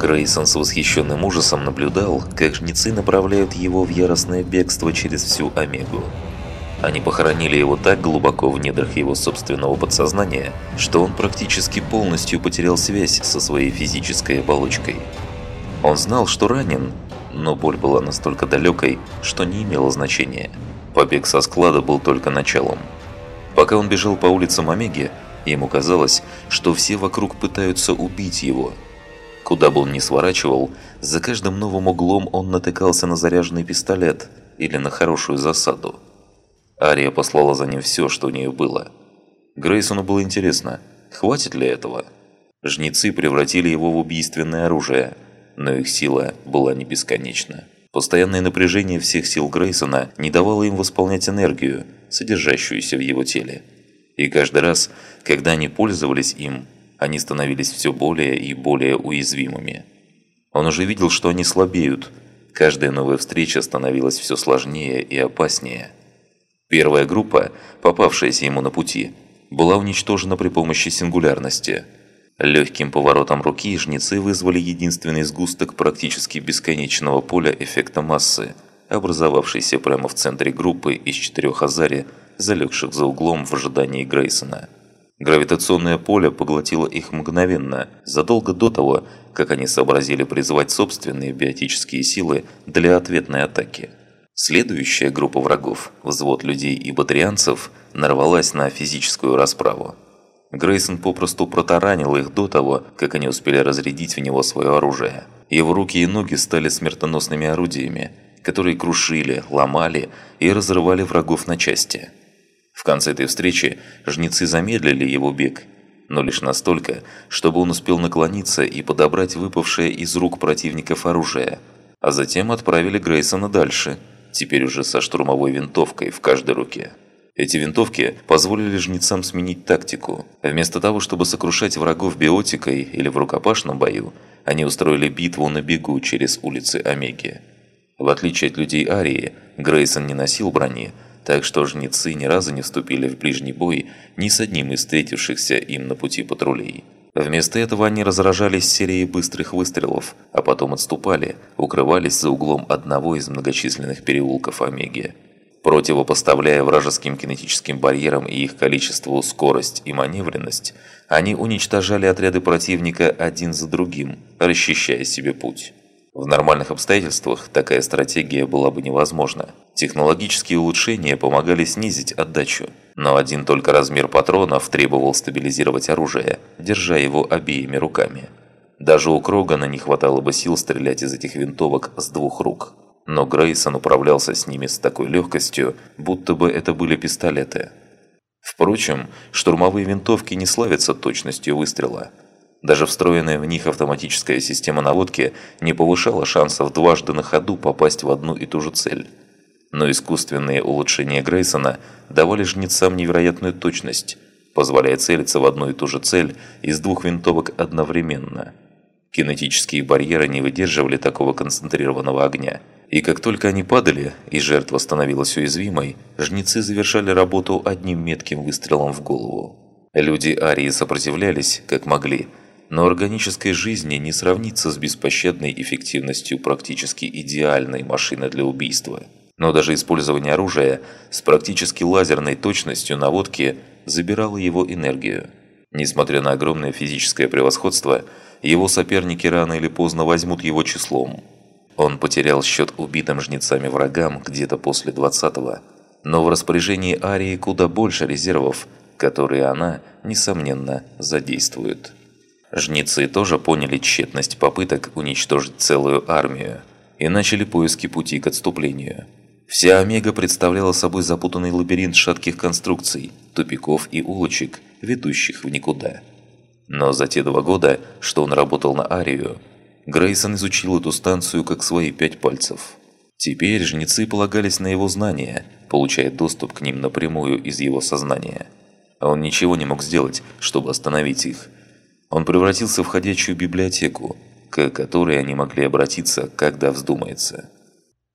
Грейсон с восхищенным ужасом наблюдал, как жнецы направляют его в яростное бегство через всю Омегу. Они похоронили его так глубоко в недрах его собственного подсознания, что он практически полностью потерял связь со своей физической оболочкой. Он знал, что ранен, но боль была настолько далекой, что не имело значения. Побег со склада был только началом. Пока он бежал по улицам Омеги, ему казалось, что все вокруг пытаются убить его. Куда бы он ни сворачивал, за каждым новым углом он натыкался на заряженный пистолет или на хорошую засаду. Ария послала за ним все, что у нее было. Грейсону было интересно, хватит ли этого? Жнецы превратили его в убийственное оружие, но их сила была не бесконечна. Постоянное напряжение всех сил Грейсона не давало им восполнять энергию, содержащуюся в его теле. И каждый раз, когда они пользовались им, они становились все более и более уязвимыми. Он уже видел, что они слабеют. Каждая новая встреча становилась все сложнее и опаснее. Первая группа, попавшаяся ему на пути, была уничтожена при помощи сингулярности – Легким поворотом руки жнецы вызвали единственный сгусток практически бесконечного поля эффекта массы, образовавшийся прямо в центре группы из четырех азари, залегших за углом в ожидании Грейсона. Гравитационное поле поглотило их мгновенно, задолго до того, как они сообразили призвать собственные биотические силы для ответной атаки. Следующая группа врагов, взвод людей и батарианцев, нарвалась на физическую расправу. Грейсон попросту протаранил их до того, как они успели разрядить в него свое оружие. Его руки и ноги стали смертоносными орудиями, которые крушили, ломали и разрывали врагов на части. В конце этой встречи жнецы замедлили его бег, но лишь настолько, чтобы он успел наклониться и подобрать выпавшее из рук противников оружие, а затем отправили Грейсона дальше, теперь уже со штурмовой винтовкой в каждой руке. Эти винтовки позволили жнецам сменить тактику. Вместо того, чтобы сокрушать врагов биотикой или в рукопашном бою, они устроили битву на бегу через улицы Омеги. В отличие от людей Арии, Грейсон не носил брони, так что жнецы ни разу не вступили в ближний бой ни с одним из встретившихся им на пути патрулей. Вместо этого они разражались серией быстрых выстрелов, а потом отступали, укрывались за углом одного из многочисленных переулков Омеги. Противопоставляя вражеским кинетическим барьерам и их количеству скорость и маневренность, они уничтожали отряды противника один за другим, расчищая себе путь. В нормальных обстоятельствах такая стратегия была бы невозможна. Технологические улучшения помогали снизить отдачу, но один только размер патронов требовал стабилизировать оружие, держа его обеими руками. Даже у Крогана не хватало бы сил стрелять из этих винтовок с двух рук но Грейсон управлялся с ними с такой легкостью, будто бы это были пистолеты. Впрочем, штурмовые винтовки не славятся точностью выстрела. Даже встроенная в них автоматическая система наводки не повышала шансов дважды на ходу попасть в одну и ту же цель. Но искусственные улучшения Грейсона давали жнецам невероятную точность, позволяя целиться в одну и ту же цель из двух винтовок одновременно. Кинетические барьеры не выдерживали такого концентрированного огня – и как только они падали, и жертва становилась уязвимой, жнецы завершали работу одним метким выстрелом в голову. Люди Арии сопротивлялись, как могли, но органической жизни не сравнится с беспощадной эффективностью практически идеальной машины для убийства. Но даже использование оружия с практически лазерной точностью наводки забирало его энергию. Несмотря на огромное физическое превосходство, его соперники рано или поздно возьмут его числом – он потерял счет убитым жнецами врагам где-то после 20-го, но в распоряжении Арии куда больше резервов, которые она, несомненно, задействует. Жнецы тоже поняли тщетность попыток уничтожить целую армию и начали поиски пути к отступлению. Вся Омега представляла собой запутанный лабиринт шатких конструкций, тупиков и улочек, ведущих в никуда. Но за те два года, что он работал на Арию, Грейсон изучил эту станцию как свои пять пальцев. Теперь жнецы полагались на его знания, получая доступ к ним напрямую из его сознания. Он ничего не мог сделать, чтобы остановить их. Он превратился в ходячую библиотеку, к которой они могли обратиться, когда вздумается.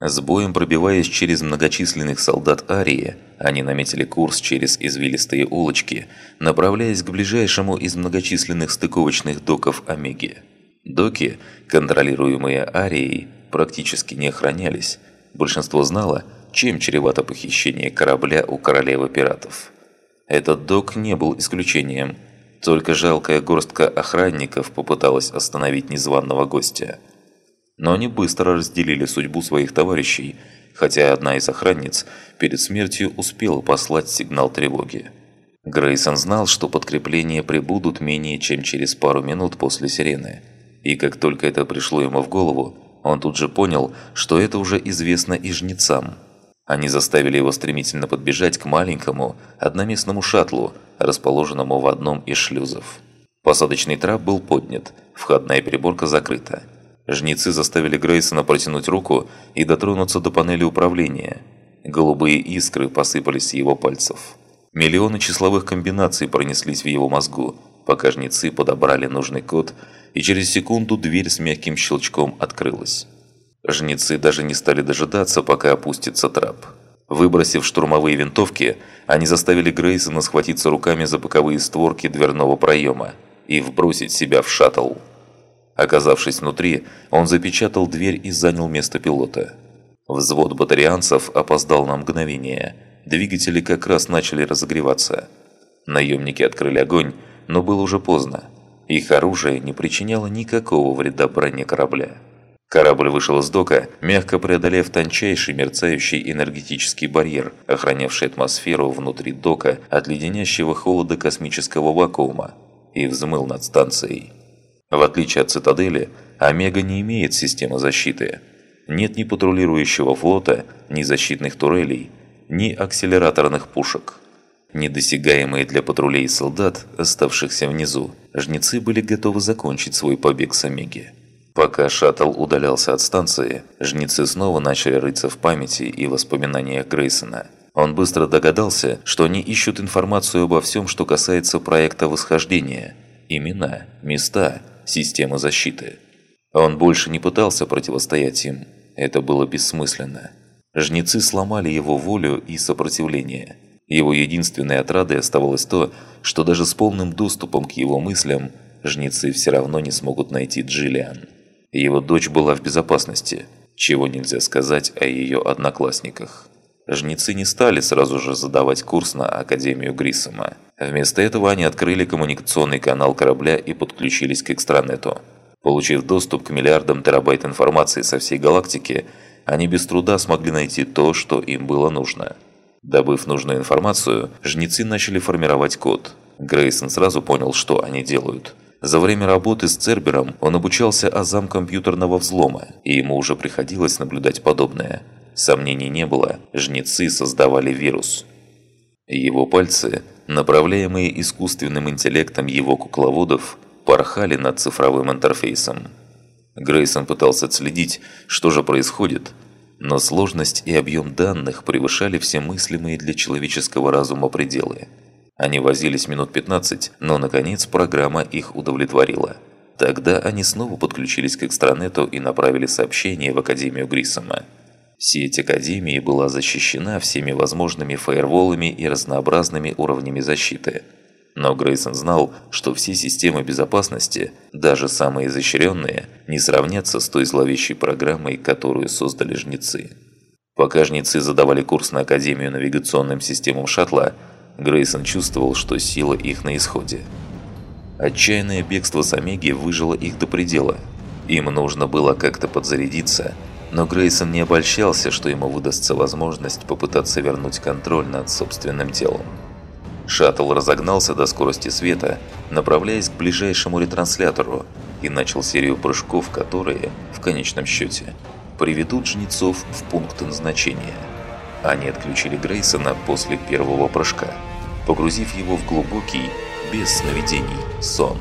С боем пробиваясь через многочисленных солдат Арии, они наметили курс через извилистые улочки, направляясь к ближайшему из многочисленных стыковочных доков Омеги. Доки, контролируемые Арией, практически не охранялись. Большинство знало, чем чревато похищение корабля у королевы пиратов. Этот док не был исключением. Только жалкая горстка охранников попыталась остановить незваного гостя. Но они быстро разделили судьбу своих товарищей, хотя одна из охранниц перед смертью успела послать сигнал тревоги. Грейсон знал, что подкрепления прибудут менее чем через пару минут после сирены. И как только это пришло ему в голову, он тут же понял, что это уже известно и жнецам. Они заставили его стремительно подбежать к маленькому, одноместному шаттлу, расположенному в одном из шлюзов. Посадочный трап был поднят, входная переборка закрыта. Жнецы заставили Грейсона протянуть руку и дотронуться до панели управления. Голубые искры посыпались с его пальцев. Миллионы числовых комбинаций пронеслись в его мозгу, пока жнецы подобрали нужный код, и через секунду дверь с мягким щелчком открылась. Жнецы даже не стали дожидаться, пока опустится трап. Выбросив штурмовые винтовки, они заставили Грейсона схватиться руками за боковые створки дверного проема и вбросить себя в шаттл. Оказавшись внутри, он запечатал дверь и занял место пилота. Взвод батарианцев опоздал на мгновение – Двигатели как раз начали разогреваться. Наемники открыли огонь, но было уже поздно. Их оружие не причиняло никакого вреда броне корабля. Корабль вышел из дока, мягко преодолев тончайший мерцающий энергетический барьер, охранявший атмосферу внутри дока от леденящего холода космического вакуума, и взмыл над станцией. В отличие от цитадели, Омега не имеет системы защиты. Нет ни патрулирующего флота, ни защитных турелей – ни акселераторных пушек. Недосягаемые для патрулей солдат, оставшихся внизу, жнецы были готовы закончить свой побег с Омеги. Пока шаттл удалялся от станции, жнецы снова начали рыться в памяти и воспоминаниях Грейсона. Он быстро догадался, что они ищут информацию обо всем, что касается проекта восхождения. Имена, места, системы защиты. Он больше не пытался противостоять им. Это было бессмысленно. Жнецы сломали его волю и сопротивление. Его единственной отрадой оставалось то, что даже с полным доступом к его мыслям жнецы все равно не смогут найти Джиллиан. Его дочь была в безопасности, чего нельзя сказать о ее одноклассниках. Жнецы не стали сразу же задавать курс на Академию Гриссома. Вместо этого они открыли коммуникационный канал корабля и подключились к экстранету. Получив доступ к миллиардам терабайт информации со всей галактики, они без труда смогли найти то, что им было нужно. Добыв нужную информацию, жнецы начали формировать код. Грейсон сразу понял, что они делают. За время работы с Цербером он обучался азам компьютерного взлома, и ему уже приходилось наблюдать подобное. Сомнений не было, жнецы создавали вирус. Его пальцы, направляемые искусственным интеллектом его кукловодов, порхали над цифровым интерфейсом. Грейсон пытался отследить, что же происходит, но сложность и объем данных превышали все мыслимые для человеческого разума пределы. Они возились минут 15, но наконец программа их удовлетворила. Тогда они снова подключились к экстранету и направили сообщение в Академию Гриссома. Сеть Академии была защищена всеми возможными фаерволами и разнообразными уровнями защиты – но Грейсон знал, что все системы безопасности, даже самые изощренные, не сравнятся с той зловещей программой, которую создали жнецы. Пока жнецы задавали курс на Академию навигационным системам шаттла, Грейсон чувствовал, что сила их на исходе. Отчаянное бегство с Омеги выжило их до предела. Им нужно было как-то подзарядиться, но Грейсон не обольщался, что ему выдастся возможность попытаться вернуть контроль над собственным телом. Шаттл разогнался до скорости света, направляясь к ближайшему ретранслятору, и начал серию прыжков, которые, в конечном счете, приведут жнецов в пункт назначения. Они отключили Грейсона после первого прыжка, погрузив его в глубокий, без сновидений, сон.